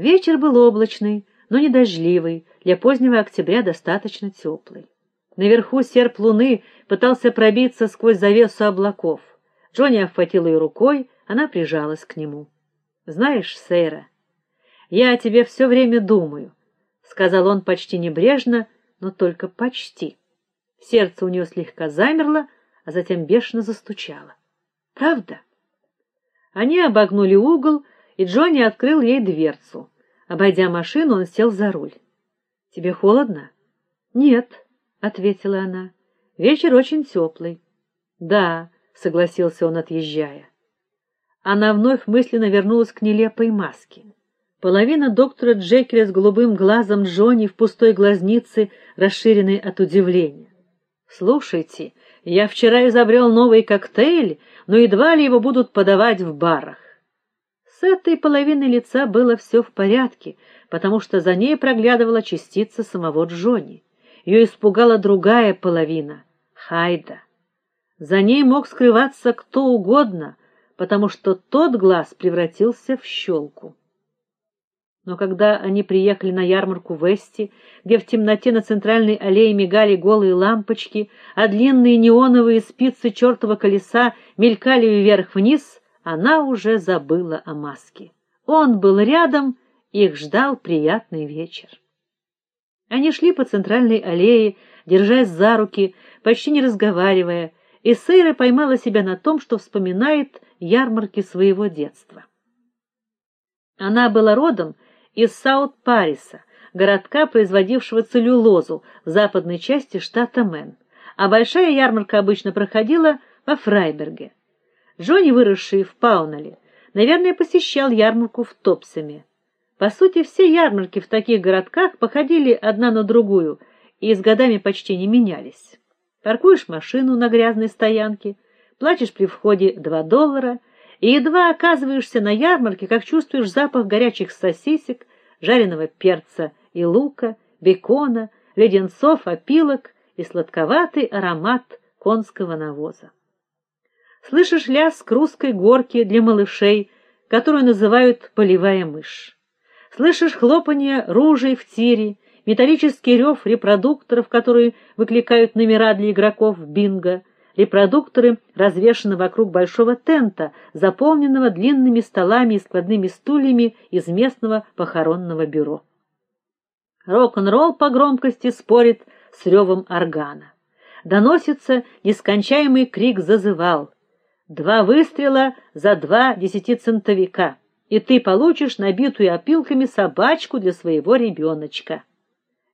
Вечер был облачный, но не дождливый, для позднего октября достаточно теплый. Наверху серп луны пытался пробиться сквозь завесу облаков. Джонни обхватил ее рукой, она прижалась к нему. Знаешь, Сейра, я о тебе все время думаю, сказал он почти небрежно, но только почти. Сердце у нее слегка замерло, а затем бешено застучало. Правда? Они обогнули угол, и Джонни открыл ей дверцу. Обойдя машину, он сел за руль. Тебе холодно? Нет, ответила она. Вечер очень теплый». Да, согласился он, отъезжая. Она вновь мысленно вернулась к нелепой маске. Половина доктора Джекиля с голубым глазом Джонни в пустой глазнице, расширенной от удивления. Слушайте, я вчера изобрел новый коктейль, но едва ли его будут подавать в барах. С этой половиной лица было все в порядке, потому что за ней проглядывала частица самого Джонни. Ее испугала другая половина Хайда. За ней мог скрываться кто угодно, потому что тот глаз превратился в щелку. Но когда они приехали на ярмарку в Эсти, где в темноте на центральной аллее мигали голые лампочки, а длинные неоновые спицы чертова колеса мелькали вверх-вниз, она уже забыла о маске. Он был рядом, их ждал приятный вечер. Они шли по центральной аллее, держась за руки, почти не разговаривая, и Сейра поймала себя на том, что вспоминает ярмарки своего детства. Она была родом из Саут-Париса, городка, производившего целлюлозу в западной части штата Мэн, а большая ярмарка обычно проходила во Фрайберге. Джонни, выросший в Паунале, наверное, посещал ярмарку в Топсаме. По сути, все ярмарки в таких городках походили одна на другую и с годами почти не менялись. Паркуешь машину на грязной стоянке, платишь при входе 2 доллара и едва оказываешься на ярмарке, как чувствуешь запах горячих сосисек, жареного перца и лука, бекона, леденцов, опилок и сладковатый аромат конского навоза. Слышишь лязг русской горки для малышей, которую называют полевая мышь. Слышишь хлопанье ружей в тире, металлический рев репродукторов, которые выкликают номера для игроков в бинго. Репродукторы развешаны вокруг большого тента, заполненного длинными столами и складными стульями из местного похоронного бюро. Рок-н-ролл по громкости спорит с ревом органа. Доносится нескончаемый крик зазывал. Два выстрела за два десятицентовика и ты получишь набитую опилками собачку для своего ребеночка.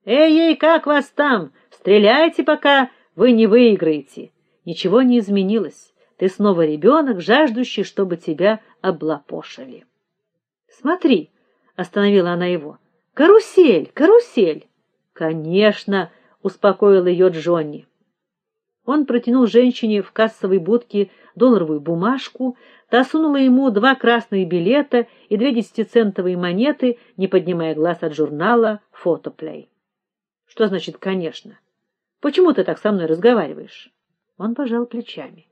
Эй, эй, как вас там? Стреляйте, пока вы не выиграете. Ничего не изменилось. Ты снова ребенок, жаждущий, чтобы тебя облапошили. Смотри, остановила она его. Карусель, карусель. Конечно, успокоил ее Джонни. Он протянул женщине в кассовой будке долларовую бумажку, Та сунула ему два красных билета и две десятицентовые монеты, не поднимая глаз от журнала Фотоплей. Что значит, конечно? Почему ты так со мной разговариваешь? Он пожал плечами.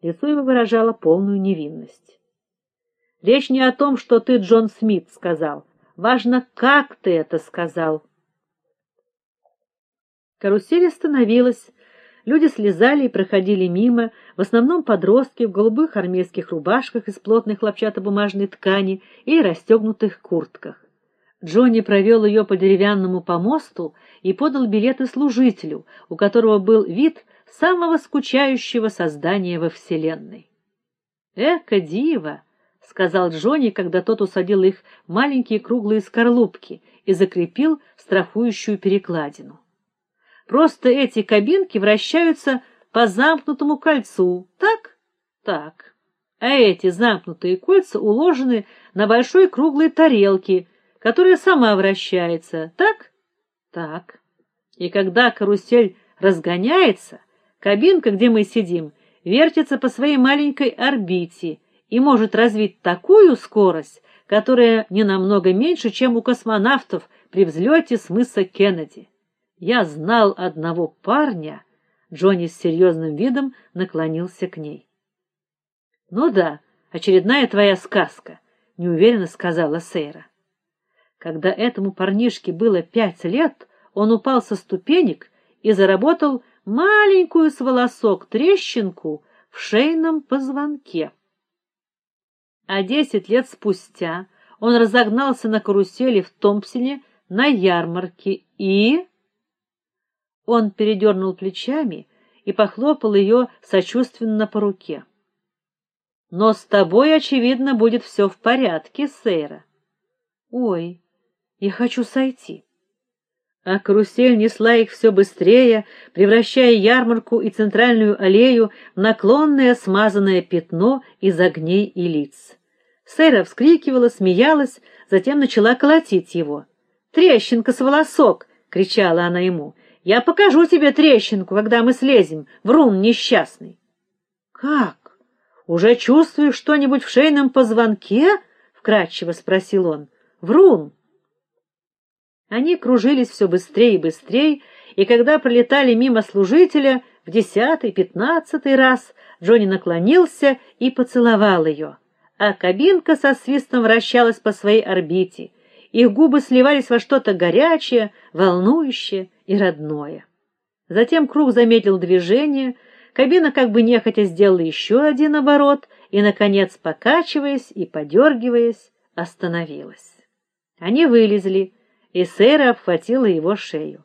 Лицо его выражало полную невинность. Речь не о том, что ты Джон Смит сказал. Важно, как ты это сказал. Карусель остановилась, Люди слезали и проходили мимо, в основном подростки в голубых армейских рубашках из плотной хлопчатобумажной ткани и расстегнутых куртках. Джонни провел ее по деревянному помосту и подал билеты служителю, у которого был вид самого скучающего создания во вселенной. "Эка дива", сказал Джонни, когда тот усадил их в маленькие круглые скорлупки и закрепил страхующую перекладину. Просто эти кабинки вращаются по замкнутому кольцу. Так? Так. А эти замкнутые кольца уложены на большой круглой тарелке, которая сама вращается. Так? Так. И когда карусель разгоняется, кабинка, где мы сидим, вертится по своей маленькой орбите и может развить такую скорость, которая не намного меньше, чем у космонавтов при взлете с мыса Кеннеди. Я знал одного парня, Джонни с серьезным видом наклонился к ней. Ну да, очередная твоя сказка, неуверенно сказала Сейра. Когда этому парнишке было пять лет, он упал со ступенек и заработал маленькую с волосок трещинку в шейном позвонке. А десять лет спустя он разогнался на карусели в Томпсоне на ярмарке и он передернул плечами и похлопал ее сочувственно по руке. Но с тобой очевидно будет все в порядке, Сейра. Ой, я хочу сойти. А карусель несла их все быстрее, превращая ярмарку и центральную аллею в наклонное смазанное пятно из огней и лиц. Сэра вскрикивала, смеялась, затем начала колотить его. "Трещинка с волосок!" кричала она ему. "Я покажу тебе трещинку, когда мы слезем, врун несчастный". "Как? Уже чувствуешь что-нибудь в шейном позвонке?" вкратчиво спросил он. "Врун, они кружились все быстрее и быстрее, и когда пролетали мимо служителя в десятый, пятнадцатый раз, Джонни наклонился и поцеловал ее, а кабинка со свистом вращалась по своей орбите. Их губы сливались во что-то горячее, волнующее и родное. Затем круг заметил движение, кабина как бы нехотя сделала еще один оборот и наконец, покачиваясь и подергиваясь, остановилась. Они вылезли и Сэра обхватила его шею.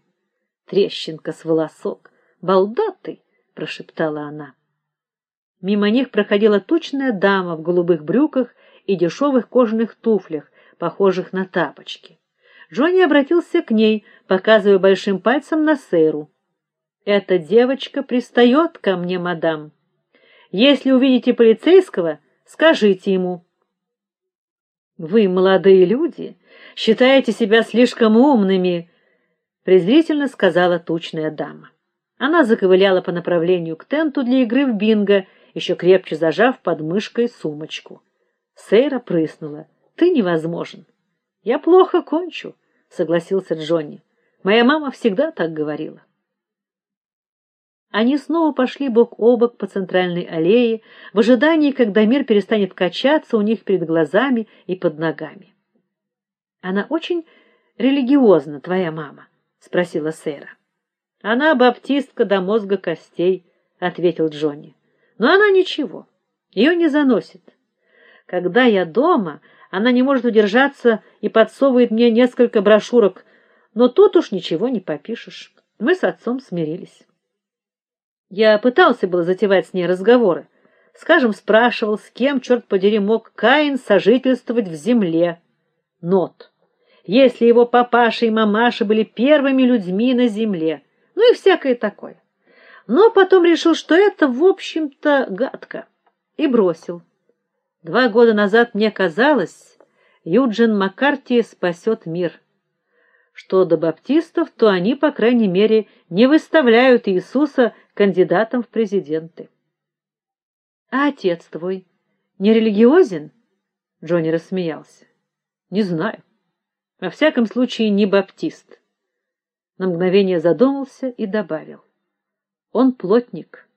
Трещинка с волосок. "Балда ты", прошептала она. Мимо них проходила тучная дама в голубых брюках и дешевых кожаных туфлях, похожих на тапочки. Джонни обратился к ней, показывая большим пальцем на Сэру. Эта девочка пристает ко мне, мадам. Если увидите полицейского, скажите ему. Вы молодые люди, считаете себя слишком умными, презрительно сказала тучная дама. Она заковыляла по направлению к тенту для игры в бинго, еще крепче зажав под мышкой сумочку. Сейра прыснула. Ты невозможен. Я плохо кончу, согласился Джонни. Моя мама всегда так говорила. Они снова пошли бок о бок по центральной аллее, в ожидании, когда мир перестанет качаться у них перед глазами и под ногами. Она очень религиозна, твоя мама, спросила Сэра. Она баптистка до мозга костей, ответил Джонни. Но она ничего. ее не заносит. Когда я дома, она не может удержаться и подсовывает мне несколько брошюрок, но тут уж ничего не попишешь. Мы с отцом смирились. Я пытался было затевать с ней разговоры. Скажем, спрашивал, с кем черт подери мог Каин сожительствовать в земле. Нот если его папаша и мамаша были первыми людьми на земле. Ну и всякое такое. Но потом решил, что это, в общем-то, гадко, и бросил. Два года назад мне казалось, Юджин Маккарти спасет мир. Что до баптистов, то они, по крайней мере, не выставляют Иисуса кандидатом в президенты. А отец твой не религиозен? Джонни рассмеялся. Не знаю. Во всяком случае, не баптист. На мгновение задумался и добавил: он плотник,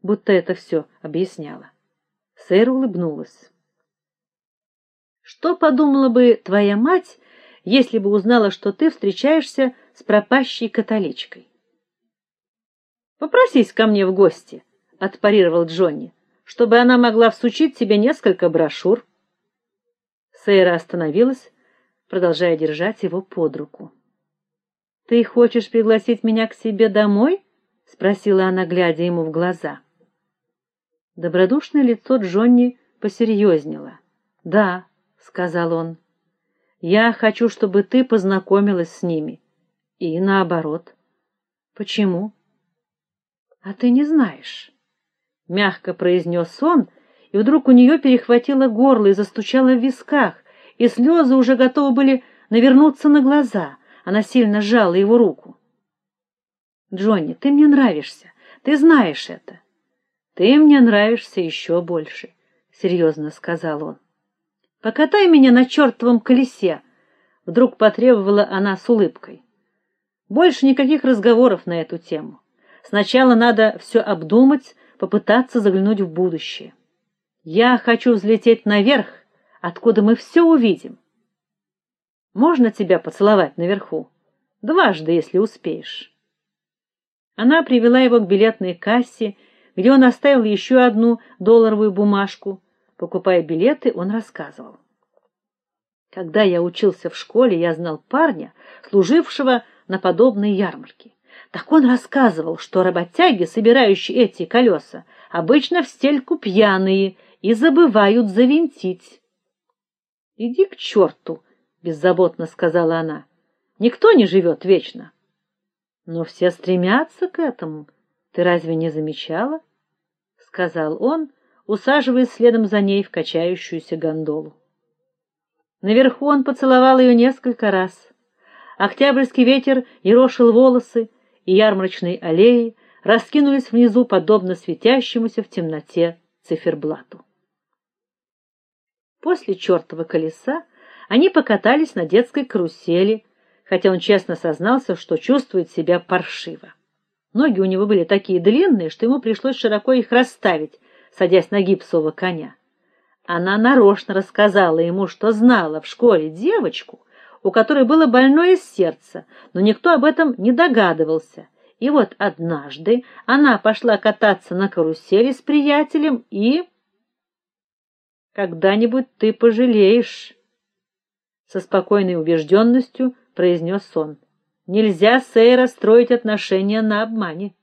будто это все объясняло. Сэр улыбнулась. Что подумала бы твоя мать, если бы узнала, что ты встречаешься с пропащей католичкой? Попросись ко мне в гости, отпарировал Джонни, чтобы она могла всучить тебе несколько брошюр. Сэра остановилась, продолжая держать его под руку. Ты хочешь пригласить меня к себе домой? спросила она, глядя ему в глаза. Добродушное лицо Джонни посерьезнело. "Да", сказал он. "Я хочу, чтобы ты познакомилась с ними". И наоборот. "Почему?" "А ты не знаешь", мягко произнес он, и вдруг у нее перехватило горло и застучало в висках и слезы уже готовы были навернуться на глаза. Она сильно сжала его руку. Джонни, ты мне нравишься. Ты знаешь это. Ты мне нравишься еще больше, серьезно сказал он. Покатай меня на чертовом колесе, вдруг потребовала она с улыбкой. Больше никаких разговоров на эту тему. Сначала надо все обдумать, попытаться заглянуть в будущее. Я хочу взлететь наверх откуда мы все увидим. Можно тебя поцеловать наверху? Дважды, если успеешь. Она привела его к билетной кассе, где он оставил еще одну долларовую бумажку. Покупая билеты, он рассказывал: Когда я учился в школе, я знал парня, служившего на подобной ярмарке. Так он рассказывал, что работяги, собирающие эти колеса, обычно в стельку пьяные и забывают завинтить. Иди к черту, беззаботно сказала она. Никто не живет вечно. Но все стремятся к этому. Ты разве не замечала? сказал он, усаживаясь следом за ней в качающуюся гондолу. Наверху он поцеловал ее несколько раз. Октябрьский ветер ерошил волосы, и ярмарочные аллеи раскинулись внизу подобно светящемуся в темноте циферблату. После чертова колеса они покатались на детской карусели, хотя он честно сознался, что чувствует себя паршиво. Ноги у него были такие длинные, что ему пришлось широко их расставить, садясь на гипсового коня. Она нарочно рассказала ему, что знала в школе девочку, у которой было больное сердце, но никто об этом не догадывался. И вот однажды она пошла кататься на карусели с приятелем и когда-нибудь ты пожалеешь, со спокойной убежденностью произнес он. Нельзя Сейра строить отношения на обмане.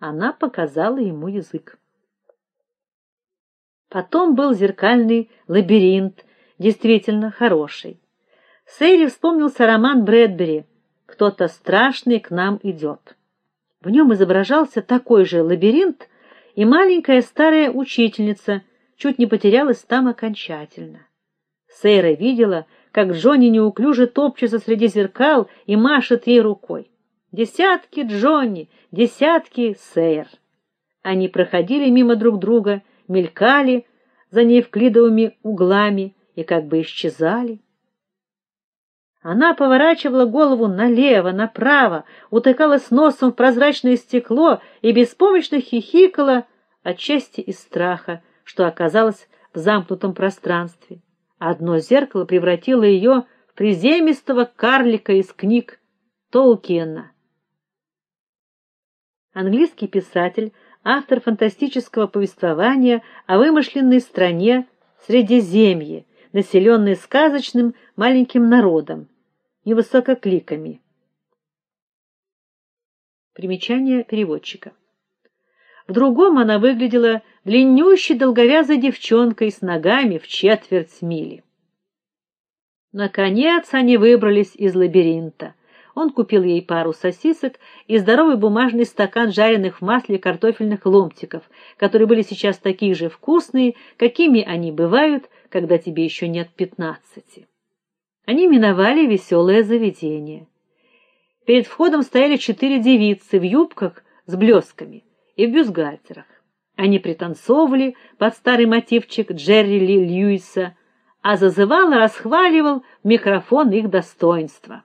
Она показала ему язык. Потом был зеркальный лабиринт, действительно хороший. Сейри вспомнился роман Брэдбери Кто-то страшный к нам идет». В нем изображался такой же лабиринт, и маленькая старая учительница чуть не потерялась там окончательно. Сейра видела, как Джонни неуклюже топчется среди зеркал и машет ей рукой. Десятки Джонни, десятки Сейр. Они проходили мимо друг друга, мелькали за неевклидовыми углами и как бы исчезали. Она поворачивала голову налево, направо, утыкалась носом в прозрачное стекло и беспомощно хихикала, отчасти из страха, что оказалась в замкнутом пространстве. Одно зеркало превратило ее в приземистого карлика из книг Толкиена. Английский писатель, автор фантастического повествования о вымышленной стране Средиземье, населенной сказочным маленьким народом, и высококликами. Примечание переводчика. В другом она выглядела длиннющей долговязой девчонкой с ногами в четверть мили. Наконец они выбрались из лабиринта. Он купил ей пару сосисок и здоровый бумажный стакан жареных в масле картофельных ломтиков, которые были сейчас такие же вкусные, какими они бывают, когда тебе еще нет пятнадцати. Они миновали веселое заведение. Перед входом стояли четыре девицы в юбках с блесками и в бюстгальтерах. Они пританцовывали под старый мотивчик Джерри Ли Льюиса, а зазывал и расхваливал микрофон их достоинства.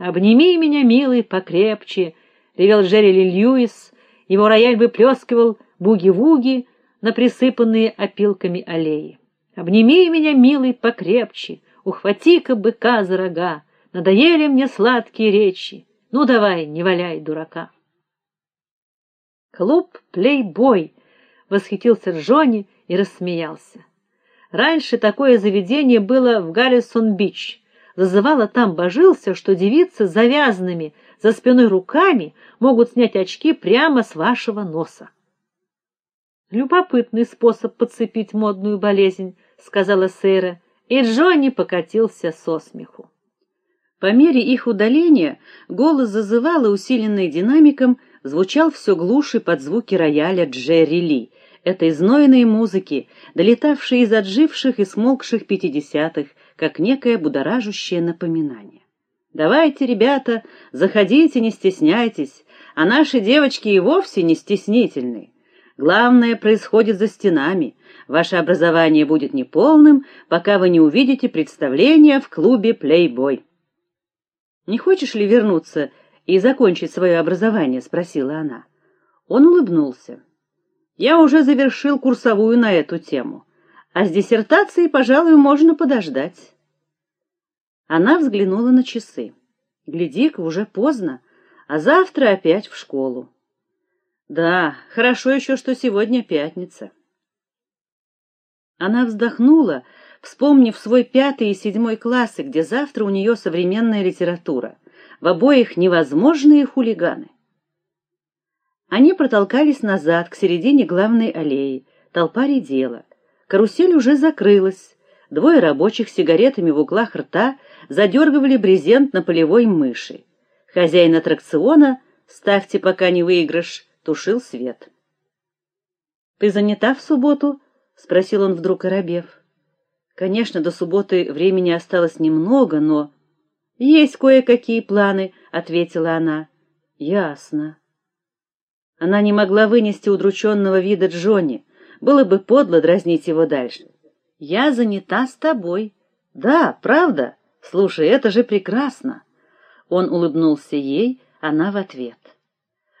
«Обними меня, милый, покрепче!» — ревел Джерри Льюис. Его рояль выплескивал буги-вуги на присыпанные опилками аллеи. «Обними меня, милый, покрепче!» ухвати-ка быка за рога, надоели мне сладкие речи. Ну давай, не валяй дурака. Клуб Плейбой восхитился Джонни и рассмеялся. Раньше такое заведение было в Галлисон-Бич. Зазывало там божился, что девицы с завязанными за спиной руками могут снять очки прямо с вашего носа. Любопытный способ подцепить модную болезнь, сказала Сейра и Джонни покатился со смеху. По мере их удаления голос зазывала, усиленный динамиком, звучал все глуше под звуки рояля Джерри Ли, этой знойной музыки, долетавшей из отживших и смолкших пятидесятых, как некое будоражащее напоминание. Давайте, ребята, заходите, не стесняйтесь, а наши девочки и вовсе не стеснительны. Главное происходит за стенами. Ваше образование будет неполным, пока вы не увидите представление в клубе Playboy. Не хочешь ли вернуться и закончить свое образование, спросила она. Он улыбнулся. Я уже завершил курсовую на эту тему, а с диссертацией, пожалуй, можно подождать. Она взглянула на часы. Гляди-ка, уже поздно, а завтра опять в школу. Да, хорошо еще, что сегодня пятница. Она вздохнула, вспомнив свой пятый и седьмой классы, где завтра у нее современная литература. В обоих невозможные хулиганы. Они протолкались назад к середине главной аллеи. Толпа редела. Карусель уже закрылась. Двое рабочих с сигаретами в углах рта задергивали брезент на полевой мыши. Хозяин аттракциона, ставьте пока не выигрыш, тушил свет. Ты занята в субботу? спросил он вдруг оробев. Конечно, до субботы времени осталось немного, но есть кое-какие планы, ответила она. Ясно. Она не могла вынести удрученного вида Джонни. Было бы подло дразнить его дальше. Я занята с тобой. Да, правда? Слушай, это же прекрасно. Он улыбнулся ей, она в ответ.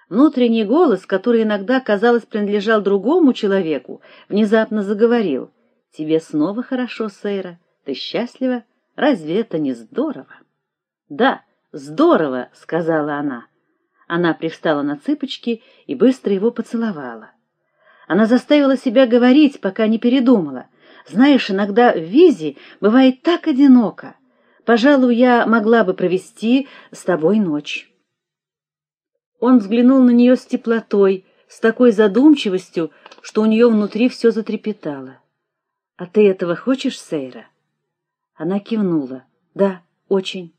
Внутренний голос, который иногда, казалось, принадлежал другому человеку, внезапно заговорил: "Тебе снова хорошо, Сейра? Ты счастлива? Разве это не здорово?" "Да, здорово", сказала она. Она привстала на цыпочки и быстро его поцеловала. Она заставила себя говорить, пока не передумала. Знаешь, иногда в визе бывает так одиноко. Пожалуй, я могла бы провести с тобой ночь. Он взглянул на нее с теплотой, с такой задумчивостью, что у нее внутри все затрепетало. А ты этого хочешь, Сейра? Она кивнула. Да, очень.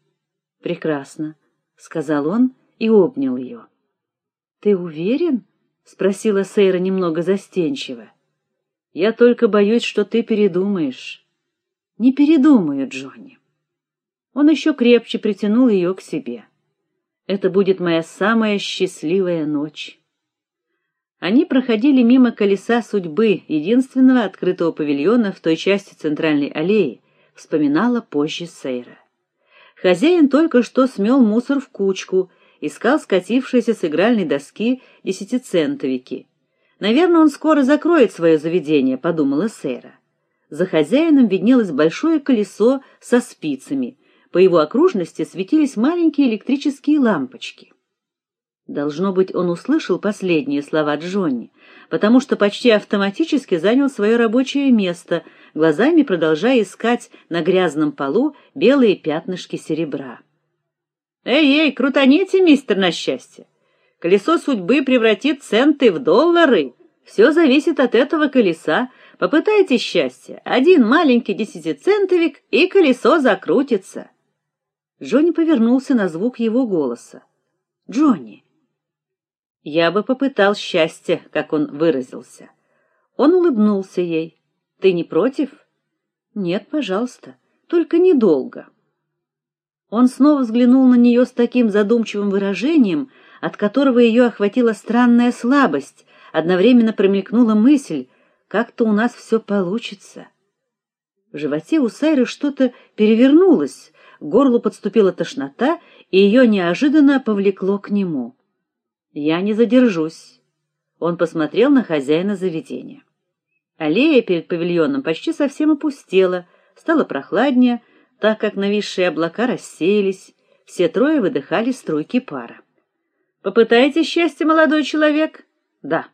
Прекрасно, сказал он и обнял ее. Ты уверен? Спросила Сейра немного застенчиво. Я только боюсь, что ты передумаешь. Не передумаю, Джонни. Он еще крепче притянул ее к себе. Это будет моя самая счастливая ночь. Они проходили мимо колеса судьбы, единственного открытого павильона в той части центральной аллеи, вспоминала позже Сейра. Хозяин только что смел мусор в кучку, искал скатившиеся с игральной доски десятицентовики. Наверное, он скоро закроет свое заведение, подумала Сейра. За хозяином виднелось большое колесо со спицами, по его окружности светились маленькие электрические лампочки. Должно быть, он услышал последние слова Джонни, потому что почти автоматически занял свое рабочее место, глазами продолжая искать на грязном полу белые пятнышки серебра. Эй-эй, крутаните, мистер на счастье. Колесо судьбы превратит центы в доллары. Все зависит от этого колеса. Попытайте счастье. Один маленький десятицентовик, и колесо закрутится. Джонни повернулся на звук его голоса. Джонни. Я бы попытал счастье, как он выразился. Он улыбнулся ей. Ты не против? Нет, пожалуйста, только недолго. Он снова взглянул на нее с таким задумчивым выражением, от которого ее охватила странная слабость, одновременно промелькнула мысль: как-то у нас все получится. В животе у Сайры что-то перевернулось, к горлу подступила тошнота, и ее неожиданно повлекло к нему. Я не задержусь. Он посмотрел на хозяина заведения. Аллея перед павильоном почти совсем опустела, стало прохладнее, так как нависшие облака рассеялись, все трое выдыхали струйки пара. Попытайте счастье, молодой человек? Да.